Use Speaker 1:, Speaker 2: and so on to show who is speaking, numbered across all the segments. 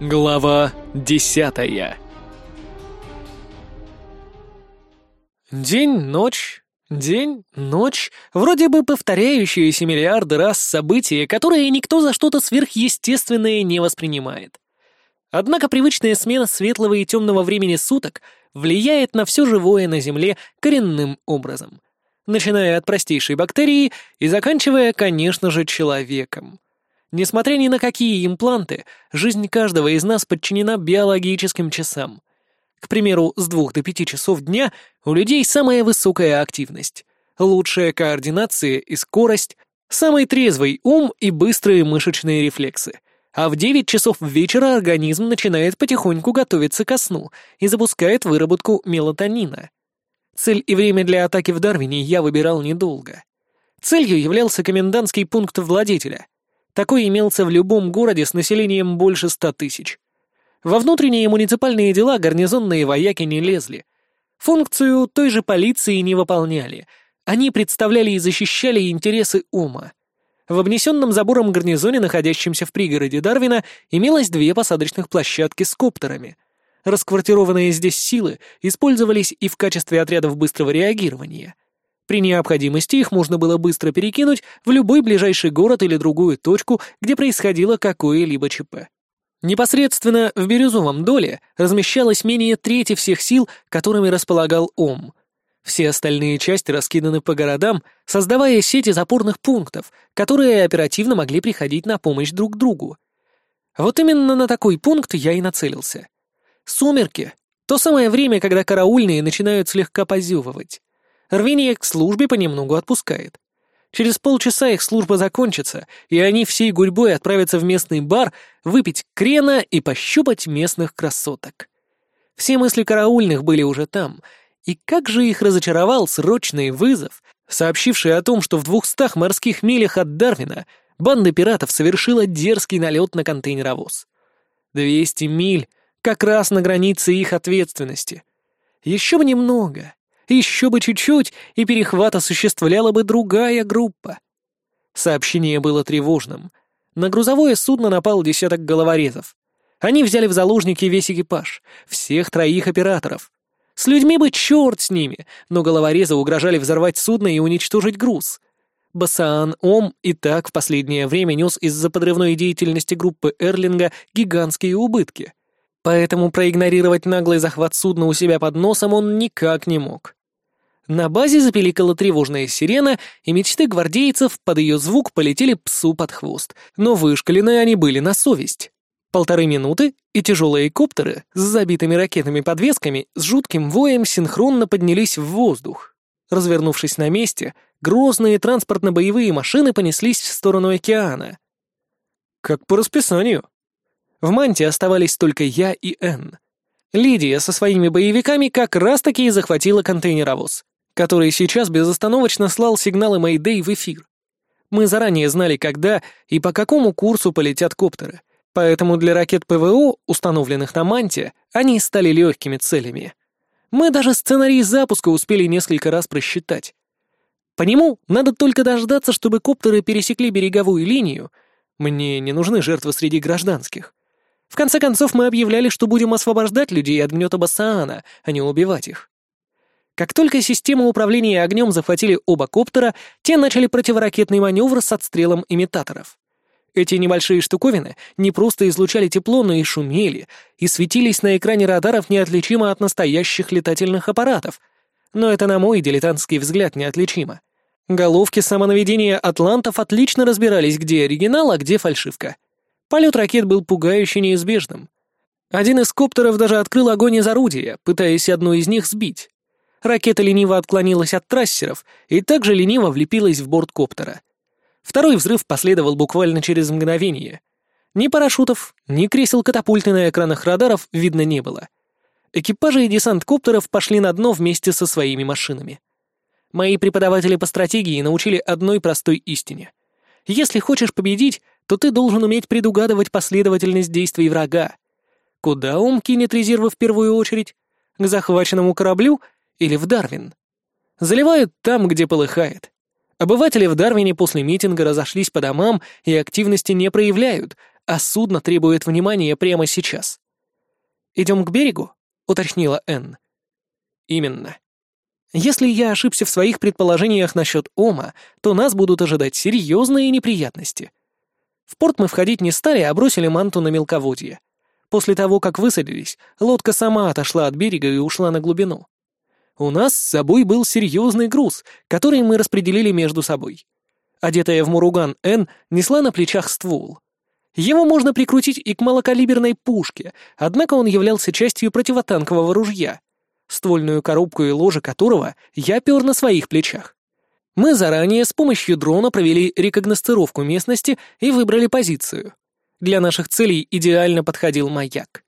Speaker 1: Глава десятая День, ночь, день, ночь, вроде бы повторяющиеся миллиарды раз события, которые никто за что-то сверхъестественное не воспринимает. Однако привычная смена светлого и темного времени суток влияет на все живое на Земле коренным образом, начиная от простейшей бактерии и заканчивая, конечно же, человеком. Несмотря ни на какие импланты, жизнь каждого из нас подчинена биологическим часам. К примеру, с двух до пяти часов дня у людей самая высокая активность, лучшая координация и скорость, самый трезвый ум и быстрые мышечные рефлексы. А в 9 часов вечера организм начинает потихоньку готовиться ко сну и запускает выработку мелатонина. Цель и время для атаки в Дарвине я выбирал недолго. Целью являлся комендантский пункт владетеля. Такой имелся в любом городе с населением больше ста тысяч. Во внутренние муниципальные дела гарнизонные вояки не лезли. Функцию той же полиции не выполняли. Они представляли и защищали интересы ума. В обнесенном забором гарнизоне, находящемся в пригороде Дарвина, имелось две посадочных площадки с коптерами. Расквартированные здесь силы использовались и в качестве отрядов быстрого реагирования — при необходимости их можно было быстро перекинуть в любой ближайший город или другую точку, где происходило какое-либо ЧП. Непосредственно в Бирюзовом доле размещалось менее трети всех сил, которыми располагал ОМ. Все остальные части раскиданы по городам, создавая сети запорных пунктов, которые оперативно могли приходить на помощь друг другу. Вот именно на такой пункт я и нацелился. Сумерки — то самое время, когда караульные начинают слегка позевывать. Рвение к службе понемногу отпускает. Через полчаса их служба закончится, и они всей гурьбой отправятся в местный бар выпить крена и пощупать местных красоток. Все мысли караульных были уже там, и как же их разочаровал срочный вызов, сообщивший о том, что в двухстах морских милях от Дарвина банда пиратов совершила дерзкий налет на контейнеровоз. Двести миль, как раз на границе их ответственности. Еще бы немного, еще бы чуть-чуть, и перехват осуществляла бы другая группа. Сообщение было тревожным. На грузовое судно напал десяток головорезов. Они взяли в заложники весь экипаж, всех троих операторов. С людьми бы черт с ними, но головорезы угрожали взорвать судно и уничтожить груз. Басаан Ом и так в последнее время нес из-за подрывной деятельности группы Эрлинга гигантские убытки. Поэтому проигнорировать наглый захват судна у себя под носом он никак не мог. На базе запеликала тревожная сирена, и мечты гвардейцев под ее звук полетели псу под хвост, но вышкалены они были на совесть. Полторы минуты, и тяжелые коптеры с забитыми ракетами-подвесками с жутким воем синхронно поднялись в воздух. Развернувшись на месте, грозные транспортно-боевые машины понеслись в сторону океана. Как по расписанию. В манте оставались только я и Энн. Лидия со своими боевиками как раз-таки и захватила контейнеровоз который сейчас безостановочно слал сигналы Мэйдэй в эфир. Мы заранее знали, когда и по какому курсу полетят коптеры, поэтому для ракет ПВО, установленных на Манте, они стали легкими целями. Мы даже сценарий запуска успели несколько раз просчитать. По нему надо только дождаться, чтобы коптеры пересекли береговую линию. Мне не нужны жертвы среди гражданских. В конце концов, мы объявляли, что будем освобождать людей от гнета Бассаана, а не убивать их. Как только систему управления огнем захватили оба коптера, те начали противоракетный маневр с отстрелом имитаторов. Эти небольшие штуковины не просто излучали тепло, но и шумели, и светились на экране радаров неотличимо от настоящих летательных аппаратов. Но это, на мой дилетантский взгляд, неотличимо. Головки самонаведения атлантов отлично разбирались, где оригинал, а где фальшивка. Полет ракет был пугающе неизбежным. Один из коптеров даже открыл огонь из орудия, пытаясь одну из них сбить. Ракета лениво отклонилась от трассеров и также лениво влепилась в борт коптера. Второй взрыв последовал буквально через мгновение. Ни парашютов, ни кресел катапульты на экранах радаров видно не было. Экипажи и десант коптеров пошли на дно вместе со своими машинами. Мои преподаватели по стратегии научили одной простой истине. Если хочешь победить, то ты должен уметь предугадывать последовательность действий врага. Куда он кинет резервы в первую очередь? К захваченному кораблю или в Дарвин. Заливают там, где полыхает. Обыватели в Дарвине после митинга разошлись по домам и активности не проявляют, а судно требует внимания прямо сейчас. «Идем к берегу?» — уточнила Энн. «Именно. Если я ошибся в своих предположениях насчет Ома, то нас будут ожидать серьезные неприятности. В порт мы входить не стали, а бросили манту на мелководье. После того, как высадились, лодка сама отошла от берега и ушла на глубину. У нас с собой был серьезный груз, который мы распределили между собой. Одетая в муруган Н несла на плечах ствол. Его можно прикрутить и к малокалиберной пушке, однако он являлся частью противотанкового ружья, ствольную коробку и ложе которого я пер на своих плечах. Мы заранее с помощью дрона провели рекогностировку местности и выбрали позицию. Для наших целей идеально подходил маяк.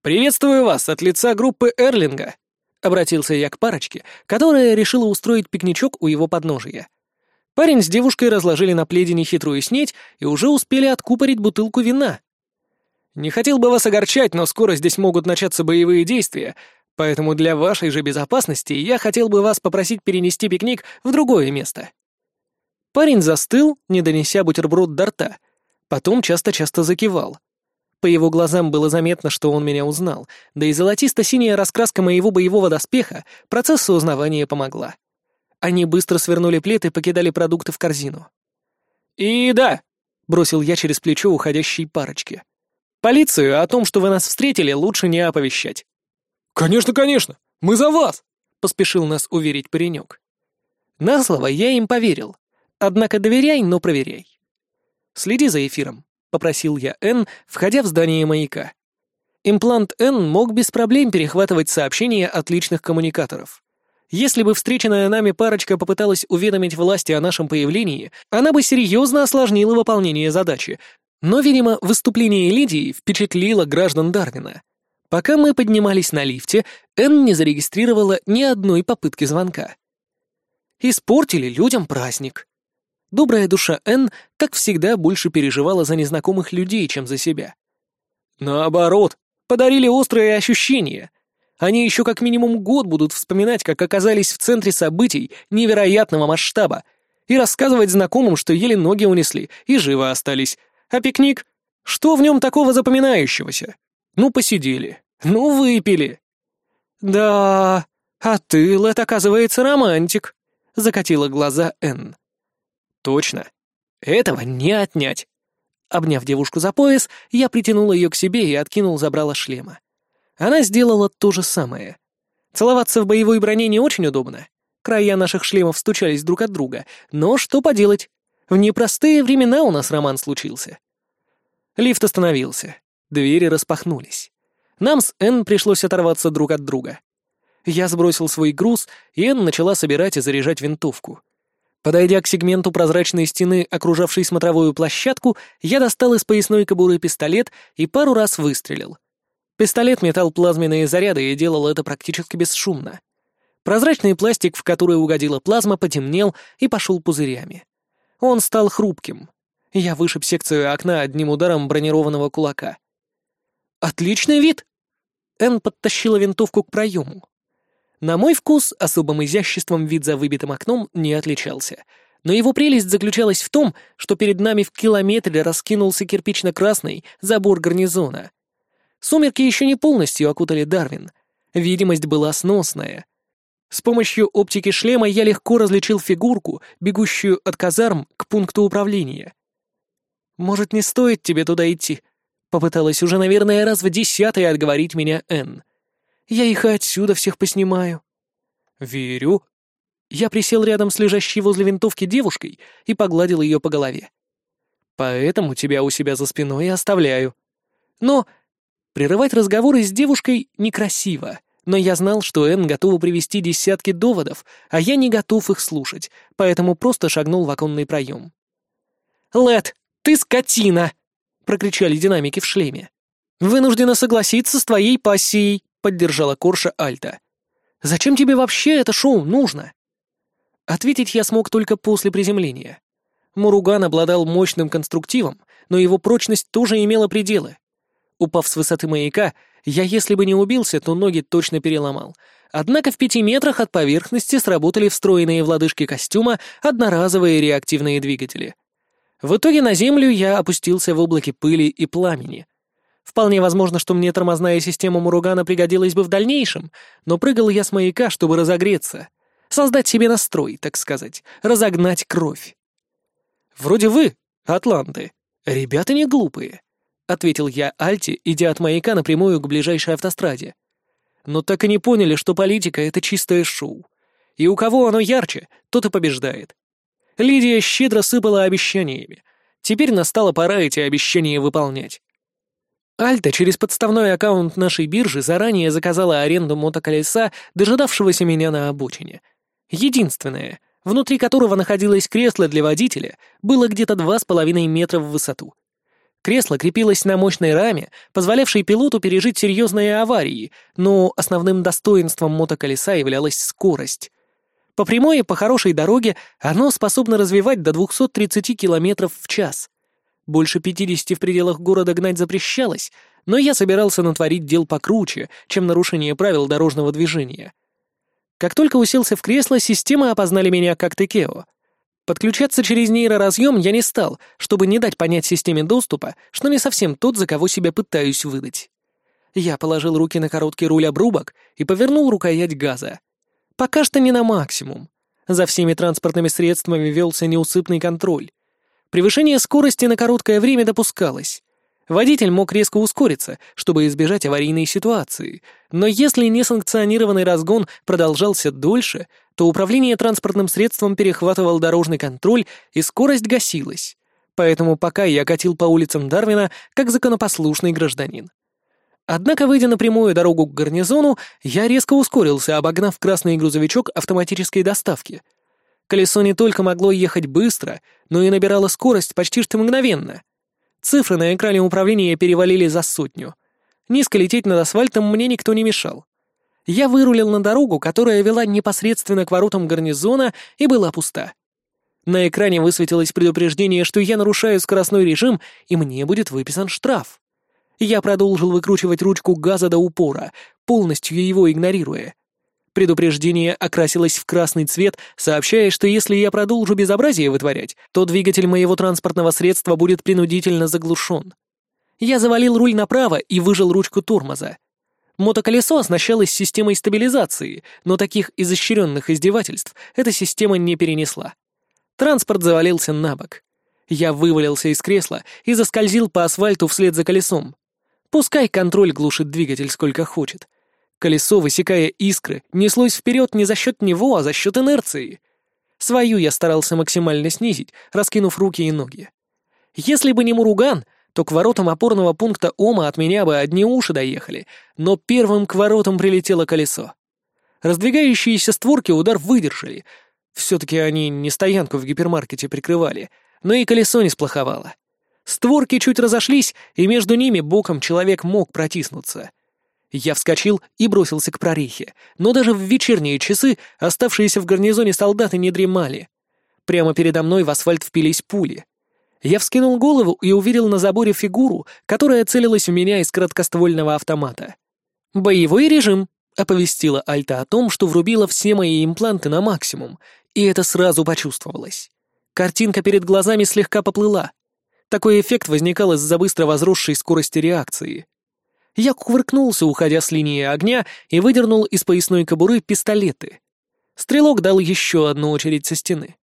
Speaker 1: «Приветствую вас от лица группы Эрлинга», — обратился я к парочке, которая решила устроить пикничок у его подножия. Парень с девушкой разложили на пледе нехитрую снеть и уже успели откупорить бутылку вина. «Не хотел бы вас огорчать, но скоро здесь могут начаться боевые действия, Поэтому для вашей же безопасности я хотел бы вас попросить перенести пикник в другое место». Парень застыл, не донеся бутерброд до рта. Потом часто-часто закивал. По его глазам было заметно, что он меня узнал, да и золотисто-синяя раскраска моего боевого доспеха процессу узнавания помогла. Они быстро свернули плед и покидали продукты в корзину. «И да», — бросил я через плечо уходящей парочке. «Полицию о том, что вы нас встретили, лучше не оповещать.
Speaker 2: «Конечно, конечно! Мы за вас!»
Speaker 1: — поспешил нас уверить паренек. На слово я им поверил. Однако доверяй, но проверяй. «Следи за эфиром», — попросил я Н, входя в здание маяка. Имплант Н мог без проблем перехватывать сообщения от личных коммуникаторов. Если бы встреченная нами парочка попыталась уведомить власти о нашем появлении, она бы серьезно осложнила выполнение задачи. Но, видимо, выступление Лидии впечатлило граждан Дарвина. Пока мы поднимались на лифте, Энн не зарегистрировала ни одной попытки звонка. Испортили людям праздник. Добрая душа Энн, как всегда, больше переживала за незнакомых людей, чем за себя. Наоборот, подарили острые ощущения. Они еще как минимум год будут вспоминать, как оказались в центре событий невероятного масштаба, и рассказывать знакомым, что еле ноги унесли и живо остались. А пикник? Что в нем такого запоминающегося? Ну, посидели. Ну, выпили. Да, а ты, Лэд, оказывается, романтик, закатила глаза Энн. Точно. Этого не отнять. Обняв девушку за пояс, я притянул ее к себе и откинул забрала шлема. Она сделала то же самое. Целоваться в боевой броне не очень удобно. Края наших шлемов стучались друг от друга. Но что поделать? В непростые времена у нас роман случился. Лифт остановился. Двери распахнулись. Нам с Энн пришлось оторваться друг от друга. Я сбросил свой груз, и Энн начала собирать и заряжать винтовку. Подойдя к сегменту прозрачной стены, окружавшей смотровую площадку, я достал из поясной кобуры пистолет и пару раз выстрелил. Пистолет метал плазменные заряды и делал это практически бесшумно. Прозрачный пластик, в который угодила плазма, потемнел и пошел пузырями. Он стал хрупким. Я вышиб секцию окна одним ударом бронированного кулака. Отличный вид!» Энн подтащила винтовку к проему. На мой вкус особым изяществом вид за выбитым окном не отличался. Но его прелесть заключалась в том, что перед нами в километре раскинулся кирпично-красный забор гарнизона. Сумерки еще не полностью окутали Дарвин. Видимость была сносная. С помощью оптики шлема я легко различил фигурку, бегущую от казарм к пункту управления. «Может, не стоит тебе туда идти?» Попыталась уже, наверное, раз в десятый отговорить меня Энн. Я их и отсюда всех поснимаю. Верю. Я присел рядом с лежащей возле винтовки девушкой и погладил ее по голове. Поэтому тебя у себя за спиной оставляю. Но прерывать разговоры с девушкой некрасиво. Но я знал, что Энн готова привести десятки доводов, а я не готов их слушать, поэтому просто шагнул в оконный проем. «Лед, ты скотина!» прокричали динамики в шлеме. «Вынуждена согласиться с твоей пассией», — поддержала Корша Альта. «Зачем тебе вообще это шоу нужно?» Ответить я смог только после приземления. Муруган обладал мощным конструктивом, но его прочность тоже имела пределы. Упав с высоты маяка, я, если бы не убился, то ноги точно переломал. Однако в пяти метрах от поверхности сработали встроенные в лодыжки костюма одноразовые реактивные двигатели — В итоге на землю я опустился в облаке пыли и пламени. Вполне возможно, что мне тормозная система Муругана пригодилась бы в дальнейшем, но прыгал я с маяка, чтобы разогреться. Создать себе настрой, так сказать, разогнать кровь. «Вроде вы, атланты, ребята не глупые», — ответил я Альте, идя от маяка напрямую к ближайшей автостраде. «Но так и не поняли, что политика — это чистое шоу. И у кого оно ярче, тот и побеждает. Лидия щедро сыпала обещаниями. Теперь настала пора эти обещания выполнять. Альта через подставной аккаунт нашей биржи заранее заказала аренду мотоколеса, дожидавшегося меня на обочине. Единственное, внутри которого находилось кресло для водителя, было где-то два с половиной метра в высоту. Кресло крепилось на мощной раме, позволявшей пилоту пережить серьезные аварии, но основным достоинством мотоколеса являлась скорость. По прямой и по хорошей дороге оно способно развивать до 230 км в час. Больше 50 в пределах города гнать запрещалось, но я собирался натворить дел покруче, чем нарушение правил дорожного движения. Как только уселся в кресло, системы опознали меня как Текео. Подключаться через нейроразъем я не стал, чтобы не дать понять системе доступа, что не совсем тот, за кого себя пытаюсь выдать. Я положил руки на короткий руль обрубок и повернул рукоять газа. Пока что не на максимум. За всеми транспортными средствами велся неусыпный контроль. Превышение скорости на короткое время допускалось. Водитель мог резко ускориться, чтобы избежать аварийной ситуации, но если несанкционированный разгон продолжался дольше, то управление транспортным средством перехватывал дорожный контроль и скорость гасилась. Поэтому пока я катил по улицам Дарвина как законопослушный гражданин. Однако, выйдя на прямую дорогу к гарнизону, я резко ускорился, обогнав красный грузовичок автоматической доставки. Колесо не только могло ехать быстро, но и набирало скорость почти что мгновенно. Цифры на экране управления перевалили за сотню. Низко лететь над асфальтом мне никто не мешал. Я вырулил на дорогу, которая вела непосредственно к воротам гарнизона и была пуста. На экране высветилось предупреждение, что я нарушаю скоростной режим, и мне будет выписан штраф. Я продолжил выкручивать ручку газа до упора, полностью его игнорируя. Предупреждение окрасилось в красный цвет, сообщая, что если я продолжу безобразие вытворять, то двигатель моего транспортного средства будет принудительно заглушен. Я завалил руль направо и выжал ручку тормоза. Мотоколесо оснащалось системой стабилизации, но таких изощренных издевательств эта система не перенесла. Транспорт завалился на бок. Я вывалился из кресла и заскользил по асфальту вслед за колесом. Пускай контроль глушит двигатель сколько хочет. Колесо, высекая искры, неслось вперед не за счет него, а за счет инерции. Свою я старался максимально снизить, раскинув руки и ноги. Если бы не Муруган, то к воротам опорного пункта Ома от меня бы одни уши доехали, но первым к воротам прилетело колесо. Раздвигающиеся створки удар выдержали. Все-таки они не стоянку в гипермаркете прикрывали, но и колесо не сплоховало. Створки чуть разошлись, и между ними боком человек мог протиснуться. Я вскочил и бросился к прорехе, но даже в вечерние часы оставшиеся в гарнизоне солдаты не дремали. Прямо передо мной в асфальт впились пули. Я вскинул голову и увидел на заборе фигуру, которая целилась в меня из краткоствольного автомата. «Боевой режим», — оповестила Альта о том, что врубила все мои импланты на максимум, и это сразу почувствовалось. Картинка перед глазами слегка поплыла. Такой эффект возникал из-за быстро возросшей скорости реакции. Я кувыркнулся, уходя с линии огня, и выдернул из поясной кобуры пистолеты. Стрелок дал еще одну очередь со стены.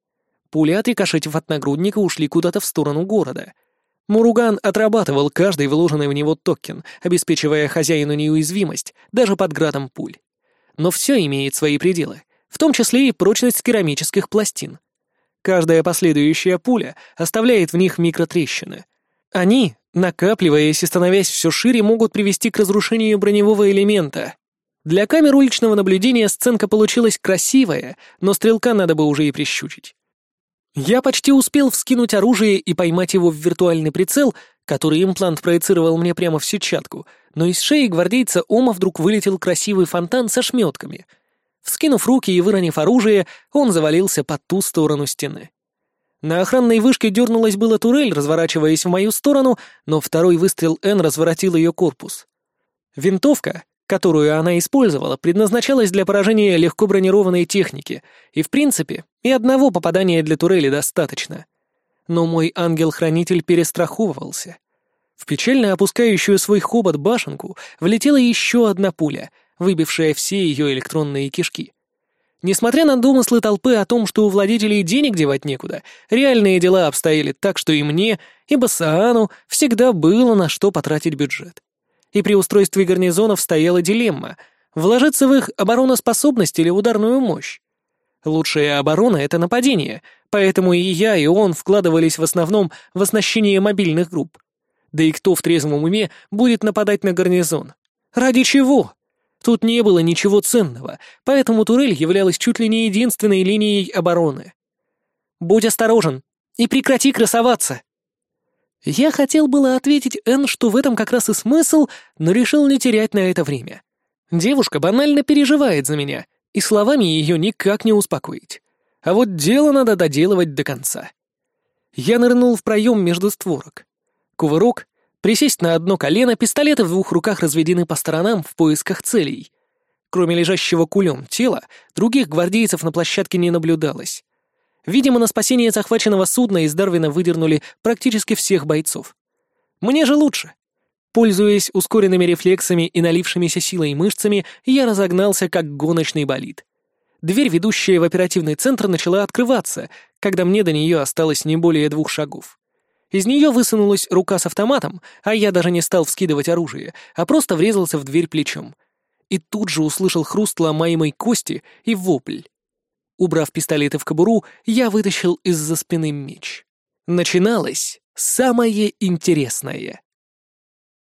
Speaker 1: Пули, отрикошетив от нагрудника, ушли куда-то в сторону города. Муруган отрабатывал каждый вложенный в него токен, обеспечивая хозяину неуязвимость, даже под градом пуль. Но все имеет свои пределы, в том числе и прочность керамических пластин. Каждая последующая пуля оставляет в них микротрещины. Они, накапливаясь и становясь все шире, могут привести к разрушению броневого элемента. Для камер уличного наблюдения сценка получилась красивая, но стрелка надо бы уже и прищучить. Я почти успел вскинуть оружие и поймать его в виртуальный прицел, который имплант проецировал мне прямо в сетчатку, но из шеи гвардейца Ома вдруг вылетел красивый фонтан со шметками — Вскинув руки и выронив оружие, он завалился под ту сторону стены. На охранной вышке дернулась была турель, разворачиваясь в мою сторону, но второй выстрел Н разворотил ее корпус. Винтовка, которую она использовала, предназначалась для поражения легко бронированной техники, и, в принципе, и одного попадания для турели достаточно. Но мой ангел-хранитель перестраховывался. В печально опускающую свой хобот башенку влетела еще одна пуля, выбившая все ее электронные кишки. Несмотря на домыслы толпы о том, что у владетелей денег девать некуда, реальные дела обстояли так, что и мне, и Басаану всегда было на что потратить бюджет. И при устройстве гарнизонов стояла дилемма — вложиться в их обороноспособность или ударную мощь. Лучшая оборона — это нападение, поэтому и я, и он вкладывались в основном в оснащение мобильных групп. Да и кто в трезвом уме будет нападать на гарнизон? Ради чего? Тут не было ничего ценного, поэтому турель являлась чуть ли не единственной линией обороны. «Будь осторожен и прекрати красоваться!» Я хотел было ответить Энн, что в этом как раз и смысл, но решил не терять на это время. Девушка банально переживает за меня, и словами ее никак не успокоить. А вот дело надо доделывать до конца. Я нырнул в проем между створок. Кувырок, Присесть на одно колено, пистолеты в двух руках разведены по сторонам в поисках целей. Кроме лежащего кулем тела, других гвардейцев на площадке не наблюдалось. Видимо, на спасение захваченного судна из Дарвина выдернули практически всех бойцов. Мне же лучше. Пользуясь ускоренными рефлексами и налившимися силой мышцами, я разогнался, как гоночный болид. Дверь, ведущая в оперативный центр, начала открываться, когда мне до нее осталось не более двух шагов. Из нее высунулась рука с автоматом, а я даже не стал вскидывать оружие, а просто врезался в дверь плечом. И тут же услышал хруст ломаемой кости и вопль. Убрав пистолеты в кобуру, я вытащил из-за спины меч. Начиналось самое интересное.